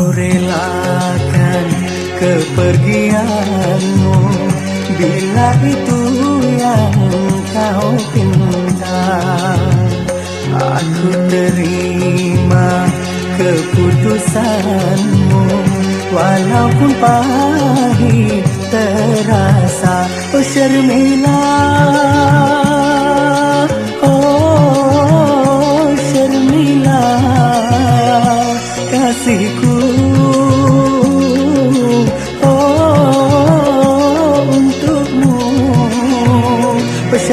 Kau relakan kepergianmu. Bila itu yang kau pinta Aku terima keputusanmu. Walaupun pahit terasa Oh, Syarmilah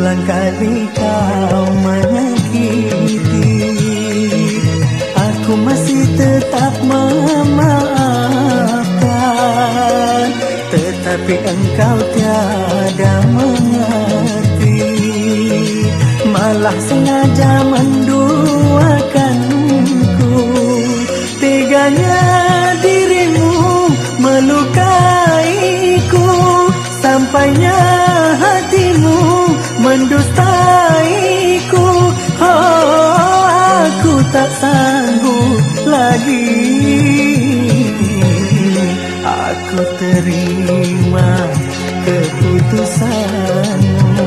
Berulang kali kau menyakiti. Aku masih tetap memaafkan. Tetapi engkau tiada mengerti. Malah sengaja menduakanku. Teganya mendustaiku oh, Aku tak sanggup lagi. Aku terima keputusanmu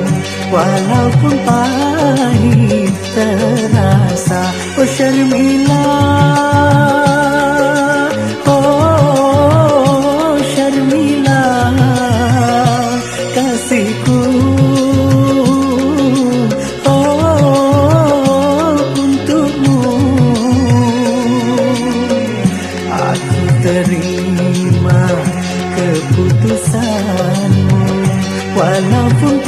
Walaupun pahit terasa Oh Syarmilah keputusanmu Walaupun